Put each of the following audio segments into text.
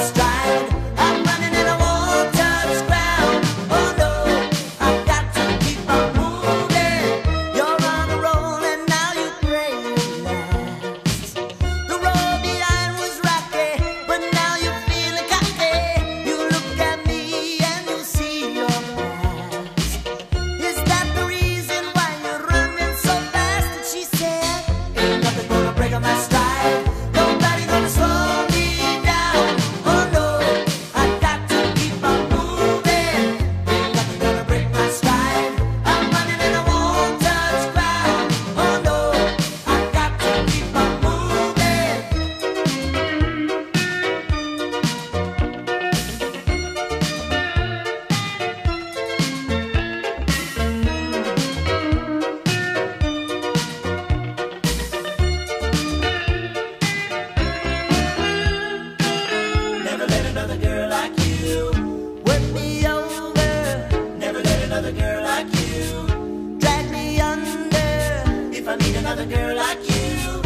stride. another girl like you. Drag me under. If I need another girl like you,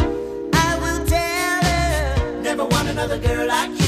I will tell her. Never want another girl like you.